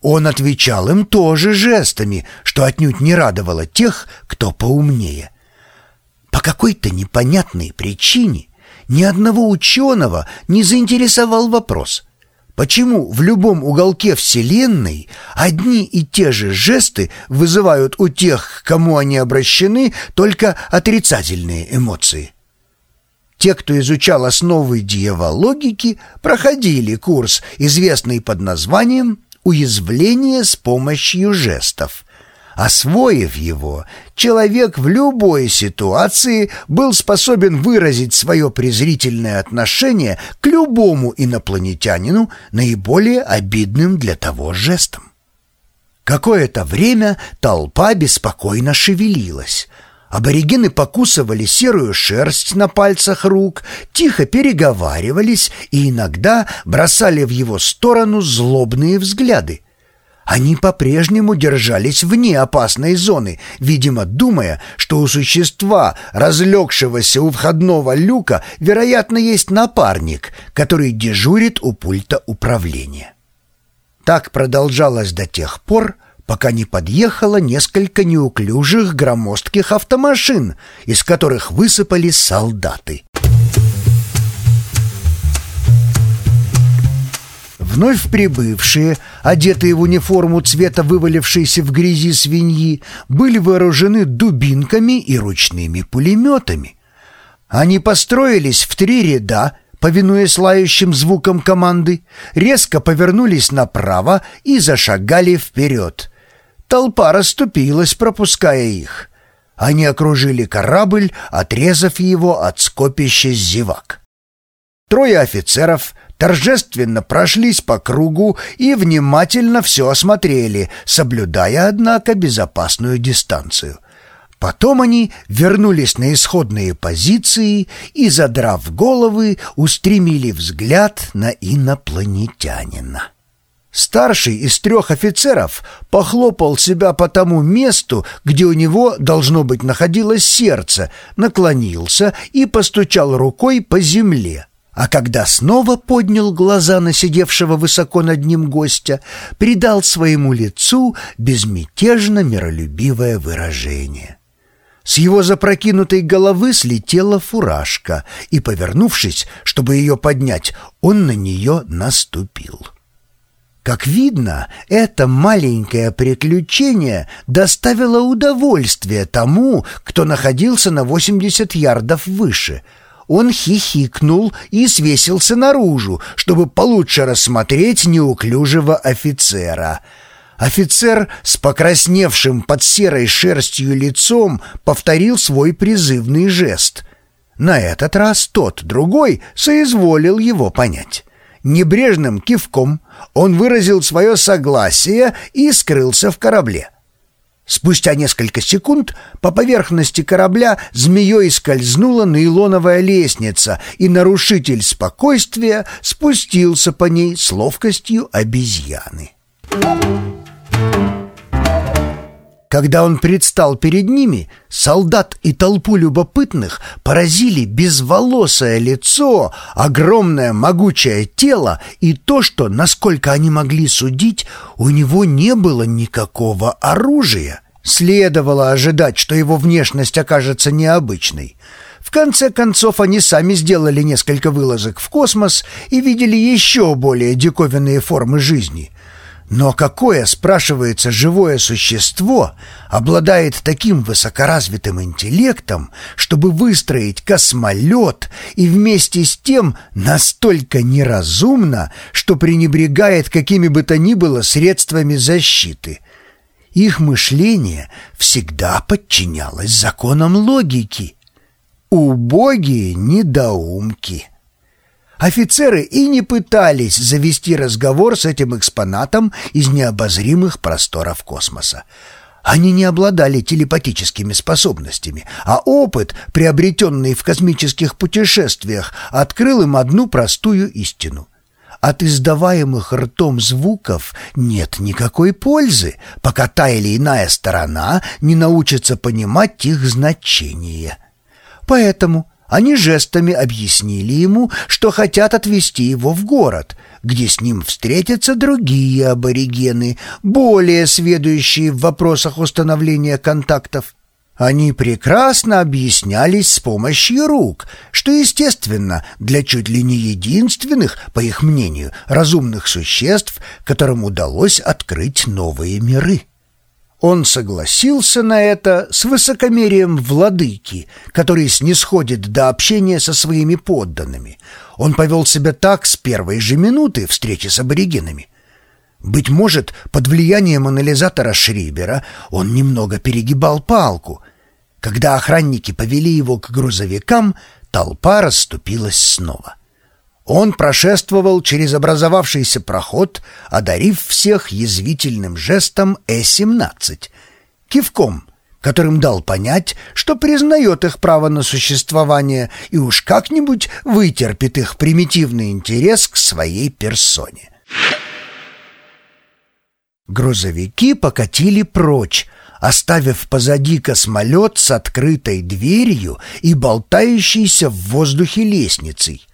Он отвечал им тоже жестами, что отнюдь не радовало тех, кто поумнее. По какой-то непонятной причине ни одного ученого не заинтересовал вопрос, почему в любом уголке Вселенной одни и те же жесты вызывают у тех, к кому они обращены, только отрицательные эмоции. Те, кто изучал основы дьявологики, проходили курс, известный под названием «Уязвление с помощью жестов», Освоив его, человек в любой ситуации был способен выразить свое презрительное отношение к любому инопланетянину наиболее обидным для того жестом. Какое-то время толпа беспокойно шевелилась. Аборигены покусывали серую шерсть на пальцах рук, тихо переговаривались и иногда бросали в его сторону злобные взгляды. Они по-прежнему держались вне опасной зоны, видимо, думая, что у существа, разлегшегося у входного люка, вероятно, есть напарник, который дежурит у пульта управления. Так продолжалось до тех пор, пока не подъехало несколько неуклюжих громоздких автомашин, из которых высыпали солдаты. Вновь прибывшие, одетые в униформу цвета вывалившейся в грязи свиньи, были вооружены дубинками и ручными пулеметами. Они построились в три ряда, повинуясь лающим звукам команды, резко повернулись направо и зашагали вперед. Толпа расступилась, пропуская их. Они окружили корабль, отрезав его от скопища зевак. Трое офицеров торжественно прошлись по кругу и внимательно все осмотрели, соблюдая, однако, безопасную дистанцию. Потом они вернулись на исходные позиции и, задрав головы, устремили взгляд на инопланетянина. Старший из трех офицеров похлопал себя по тому месту, где у него, должно быть, находилось сердце, наклонился и постучал рукой по земле а когда снова поднял глаза на сидевшего высоко над ним гостя, придал своему лицу безмятежно миролюбивое выражение. С его запрокинутой головы слетела фуражка, и, повернувшись, чтобы ее поднять, он на нее наступил. Как видно, это маленькое приключение доставило удовольствие тому, кто находился на 80 ярдов выше — он хихикнул и свесился наружу, чтобы получше рассмотреть неуклюжего офицера. Офицер с покрасневшим под серой шерстью лицом повторил свой призывный жест. На этот раз тот, другой, соизволил его понять. Небрежным кивком он выразил свое согласие и скрылся в корабле. Спустя несколько секунд по поверхности корабля змеей скользнула нейлоновая лестница, и нарушитель спокойствия спустился по ней с ловкостью обезьяны. Когда он предстал перед ними, солдат и толпу любопытных поразили безволосое лицо, огромное могучее тело и то, что, насколько они могли судить, у него не было никакого оружия. Следовало ожидать, что его внешность окажется необычной. В конце концов, они сами сделали несколько вылазок в космос и видели еще более диковинные формы жизни — но какое, спрашивается, живое существо обладает таким высокоразвитым интеллектом, чтобы выстроить космолет и вместе с тем настолько неразумно, что пренебрегает какими бы то ни было средствами защиты? Их мышление всегда подчинялось законам логики. Убогие недоумки. Офицеры и не пытались завести разговор с этим экспонатом из необозримых просторов космоса. Они не обладали телепатическими способностями, а опыт, приобретенный в космических путешествиях, открыл им одну простую истину. От издаваемых ртом звуков нет никакой пользы, пока та или иная сторона не научится понимать их значение. Поэтому Они жестами объяснили ему, что хотят отвезти его в город, где с ним встретятся другие аборигены, более сведущие в вопросах установления контактов. Они прекрасно объяснялись с помощью рук, что, естественно, для чуть ли не единственных, по их мнению, разумных существ, которым удалось открыть новые миры. Он согласился на это с высокомерием владыки, который снисходит до общения со своими подданными. Он повел себя так с первой же минуты встречи с аборигенами. Быть может, под влиянием анализатора Шрибера он немного перегибал палку. Когда охранники повели его к грузовикам, толпа расступилась снова. Он прошествовал через образовавшийся проход, одарив всех язвительным жестом Э-17, кивком, которым дал понять, что признает их право на существование и уж как-нибудь вытерпит их примитивный интерес к своей персоне. Грузовики покатили прочь, оставив позади космолет с открытой дверью и болтающейся в воздухе лестницей.